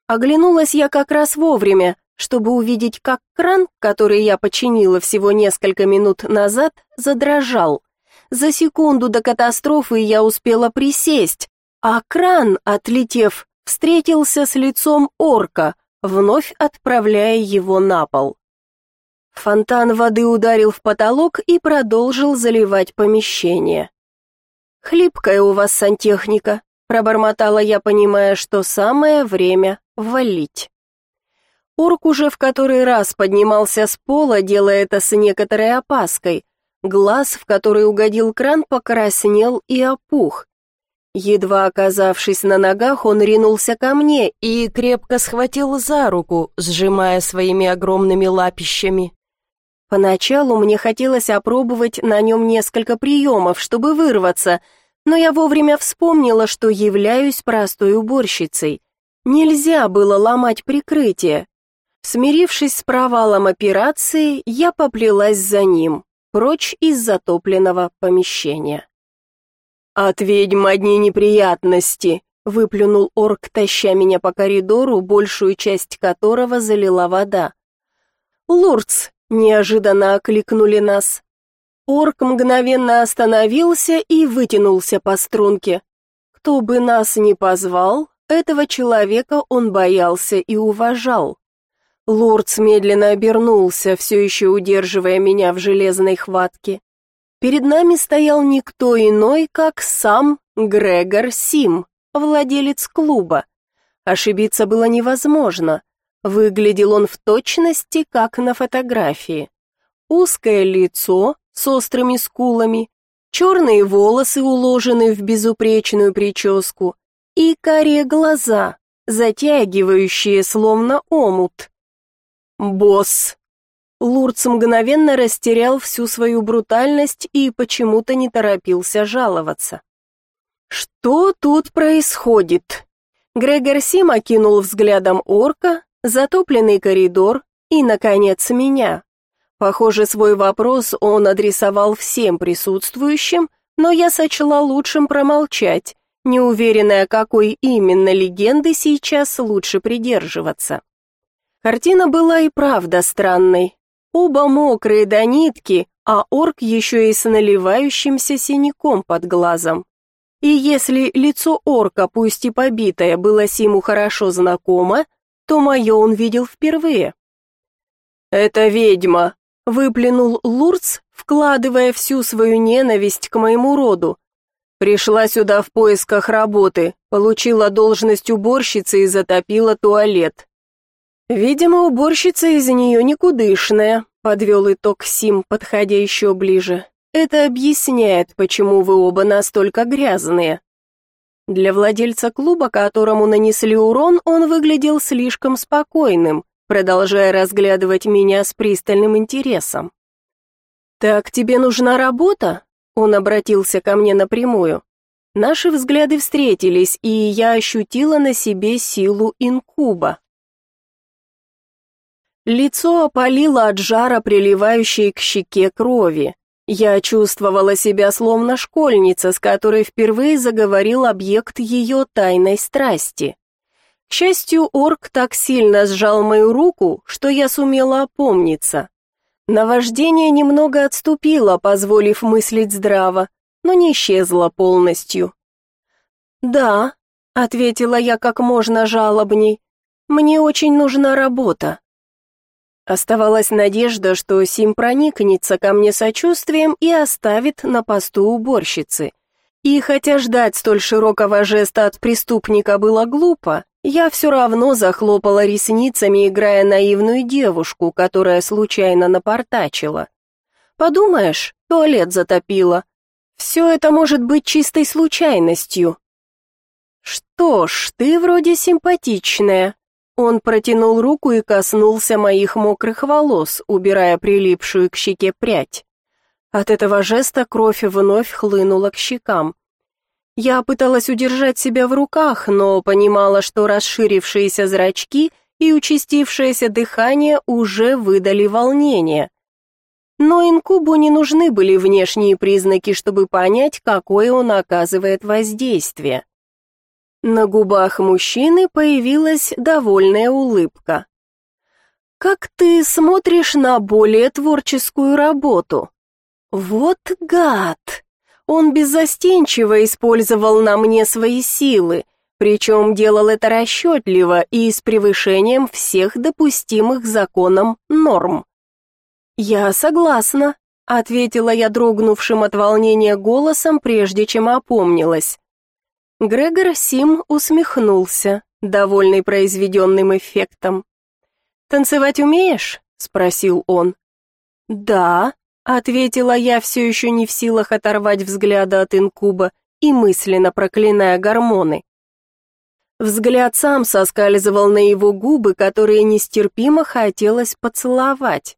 Оглянулась я как раз вовремя, чтобы увидеть, как кран, который я починила всего несколько минут назад, задрожал. За секунду до катастрофы я успела присесть, а кран, отлетев, встретился с лицом орка, вновь отправляя его на пол. Фонтан воды ударил в потолок и продолжил заливать помещение. «Хлипкая у вас сантехника», — пробормотала я, понимая, что самое время валить. Орк уже в который раз поднимался с пола, делая это с некоторой опаской. Глаз, в который угодил кран, покраснел и опух. Едва оказавшись на ногах, он ринулся ко мне и крепко схватил за руку, сжимая своими огромными лапищами. Поначалу мне хотелось опробовать на нем несколько приемов, чтобы вырваться, но я вовремя вспомнила, что являюсь простой уборщицей. Нельзя было ломать прикрытие. Смирившись с провалом операции, я поплелась за ним, прочь из затопленного помещения. «От ведьм одни неприятности», — выплюнул орк, таща меня по коридору, большую часть которого залила вода. «Лурц, Неожиданно окликнули нас. Орк мгновенно остановился и вытянулся по струнке. Кто бы нас ни позвал, этого человека он боялся и уважал. Лорд медленно обернулся, все еще удерживая меня в железной хватке. Перед нами стоял никто иной, как сам Грегор Сим, владелец клуба. Ошибиться было невозможно. Выглядел он в точности, как на фотографии. Узкое лицо с острыми скулами, черные волосы уложены в безупречную прическу и карие глаза, затягивающие словно омут. «Босс!» Лурц мгновенно растерял всю свою брутальность и почему-то не торопился жаловаться. «Что тут происходит?» Грегор Сим окинул взглядом орка, затопленный коридор, И, наконец, меня. Похоже, свой вопрос он адресовал всем присутствующим, но я сочла лучшим промолчать, не уверенная, какой именно легенды сейчас лучше придерживаться. Картина была и правда странной. Оба мокрые до нитки, а орк еще и с наливающимся синяком под глазом. И если лицо орка, пусть и побитое, было Симу хорошо знакомо, то мое он видел впервые. «Это ведьма», — выплюнул Лурц, вкладывая всю свою ненависть к моему роду. «Пришла сюда в поисках работы, получила должность уборщицы и затопила туалет. Видимо, уборщица из нее никудышная», — подвел итог Сим, подходя еще ближе. «Это объясняет, почему вы оба настолько грязные». Для владельца клуба, которому нанесли урон, он выглядел слишком спокойным, продолжая разглядывать меня с пристальным интересом. «Так тебе нужна работа?» Он обратился ко мне напрямую. Наши взгляды встретились, и я ощутила на себе силу инкуба. Лицо опалило от жара, приливающей к щеке крови. Я чувствовала себя словно школьница, с которой впервые заговорил объект ее тайной страсти. К счастью, орк так сильно сжал мою руку, что я сумела опомниться. Наваждение немного отступило, позволив мыслить здраво, но не исчезло полностью. «Да», — ответила я как можно жалобней, — «мне очень нужна работа». Оставалась надежда, что Сим проникнется ко мне сочувствием и оставит на посту уборщицы. И хотя ждать столь широкого жеста от преступника было глупо, я все равно захлопала ресницами, играя наивную девушку, которая случайно напортачила. Подумаешь, туалет затопило. Все это может быть чистой случайностью. Что ж, ты вроде симпатичная. Он протянул руку и коснулся моих мокрых волос, убирая прилипшую к щеке прядь. От этого жеста кровь вновь хлынула к щекам. Я пыталась удержать себя в руках, но понимала, что расширившиеся зрачки и участившееся дыхание уже выдали волнение. Но инкубу не нужны были внешние признаки, чтобы понять, какое он оказывает воздействие. На губах мужчины появилась довольная улыбка. «Как ты смотришь на более творческую работу?» «Вот гад!» Он беззастенчиво использовал на мне свои силы, причем делал это расчетливо и с превышением всех допустимых законом норм. «Я согласна», — ответила я дрогнувшим от волнения голосом, прежде чем опомнилась. Грегор Сим усмехнулся, довольный произведенным эффектом. «Танцевать умеешь?» — спросил он. «Да», Ответила я, все еще не в силах оторвать взгляда от инкуба и мысленно проклиная гормоны. Взгляд сам соскальзывал на его губы, которые нестерпимо хотелось поцеловать.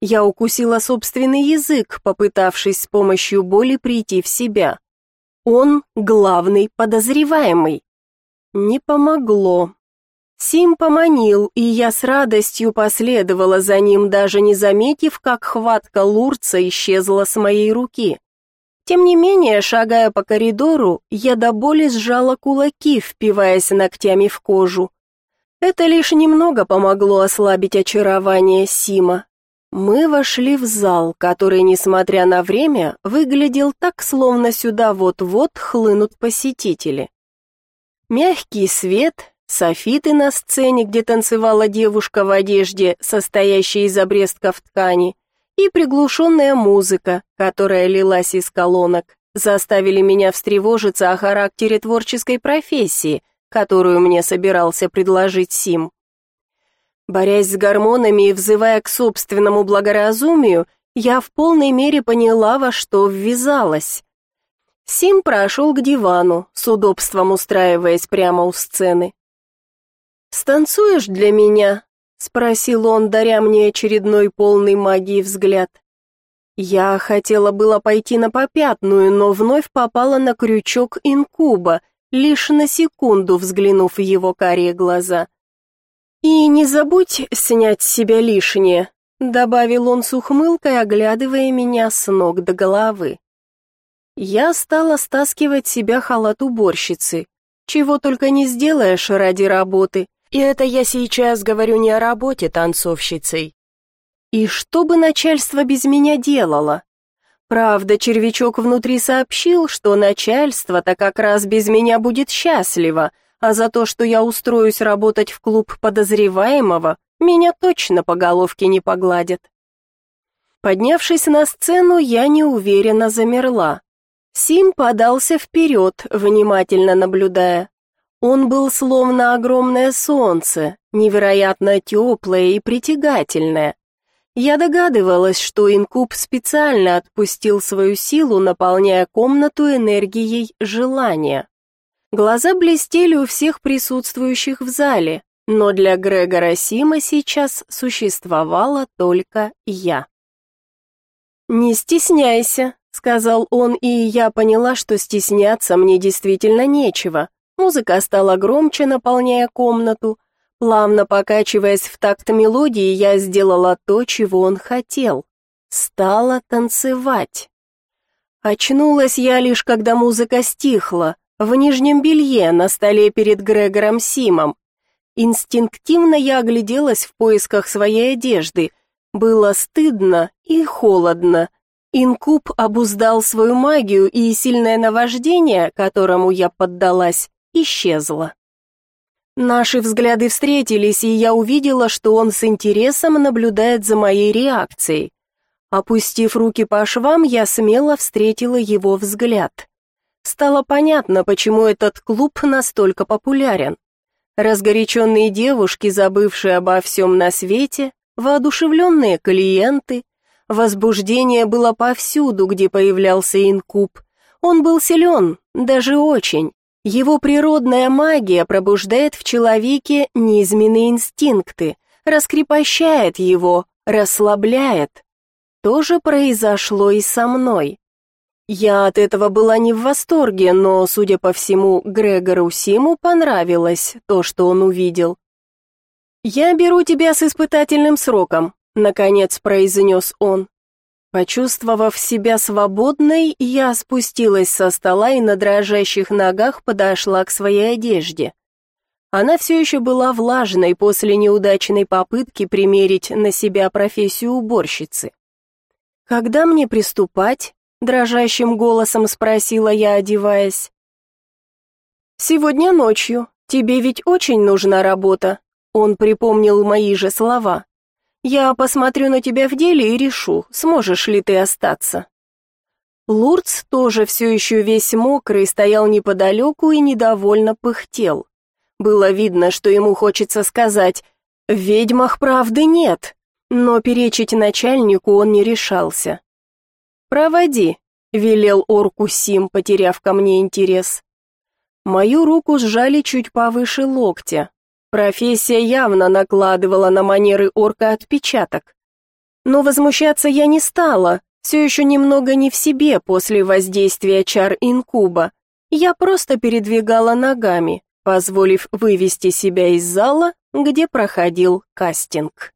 Я укусила собственный язык, попытавшись с помощью боли прийти в себя. Он главный подозреваемый. Не помогло. Сим поманил, и я с радостью последовала за ним, даже не заметив, как хватка лурца исчезла с моей руки. Тем не менее, шагая по коридору, я до боли сжала кулаки, впиваясь ногтями в кожу. Это лишь немного помогло ослабить очарование Сима. Мы вошли в зал, который, несмотря на время, выглядел так, словно сюда вот-вот хлынут посетители. Мягкий свет, софиты на сцене, где танцевала девушка в одежде, состоящей из обрезков ткани, и приглушенная музыка, которая лилась из колонок, заставили меня встревожиться о характере творческой профессии, которую мне собирался предложить Сим. Борясь с гормонами и взывая к собственному благоразумию, я в полной мере поняла, во что ввязалась. Сим прошел к дивану, с удобством устраиваясь прямо у сцены. «Станцуешь для меня?» — спросил он, даря мне очередной полный магии взгляд. Я хотела было пойти на попятную, но вновь попала на крючок инкуба, лишь на секунду взглянув в его карие глаза. «И не забудь снять с себя лишнее», — добавил он с ухмылкой, оглядывая меня с ног до головы. Я стала стаскивать себя халат уборщицы. Чего только не сделаешь ради работы. И это я сейчас говорю не о работе танцовщицей. И что бы начальство без меня делало? Правда, червячок внутри сообщил, что начальство-то как раз без меня будет счастливо, а за то, что я устроюсь работать в клуб подозреваемого, меня точно по головке не погладят. Поднявшись на сцену, я неуверенно замерла. Сим подался вперед, внимательно наблюдая. Он был словно огромное солнце, невероятно теплое и притягательное. Я догадывалась, что инкуб специально отпустил свою силу, наполняя комнату энергией желания. Глаза блестели у всех присутствующих в зале, но для Грегора Сима сейчас существовала только я. «Не стесняйся», сказал он, и я поняла, что стесняться мне действительно нечего. Музыка стала громче, наполняя комнату. Плавно покачиваясь в такт мелодии, я сделала то, чего он хотел. Стала танцевать. Очнулась я лишь, когда музыка стихла, в нижнем белье на столе перед Грегором Симом. Инстинктивно я огляделась в поисках своей одежды. Было стыдно и холодно, Инкуб обуздал свою магию, и сильное наваждение, которому я поддалась, исчезло. Наши взгляды встретились, и я увидела, что он с интересом наблюдает за моей реакцией. Опустив руки по швам, я смело встретила его взгляд. Стало понятно, почему этот клуб настолько популярен. Разгоряченные девушки, забывшие обо всем на свете, воодушевленные клиенты, Возбуждение было повсюду, где появлялся инкуб. Он был силен, даже очень. Его природная магия пробуждает в человеке низменные инстинкты, раскрепощает его, расслабляет. То же произошло и со мной. Я от этого была не в восторге, но, судя по всему, Грегору Симу понравилось то, что он увидел. «Я беру тебя с испытательным сроком наконец произнес он. Почувствовав себя свободной, я спустилась со стола и на дрожащих ногах подошла к своей одежде. Она все еще была влажной после неудачной попытки примерить на себя профессию уборщицы. «Когда мне приступать?» — дрожащим голосом спросила я, одеваясь. «Сегодня ночью. Тебе ведь очень нужна работа». Он припомнил мои же слова. Я посмотрю на тебя в деле и решу, сможешь ли ты остаться. Лурц тоже все еще весь мокрый, стоял неподалеку и недовольно пыхтел. Было видно, что ему хочется сказать «В ведьмах правды нет», но перечить начальнику он не решался. «Проводи», — велел орку Сим, потеряв ко мне интерес. Мою руку сжали чуть повыше локтя, Профессия явно накладывала на манеры орка отпечаток. Но возмущаться я не стала, все еще немного не в себе после воздействия чар инкуба. Я просто передвигала ногами, позволив вывести себя из зала, где проходил кастинг.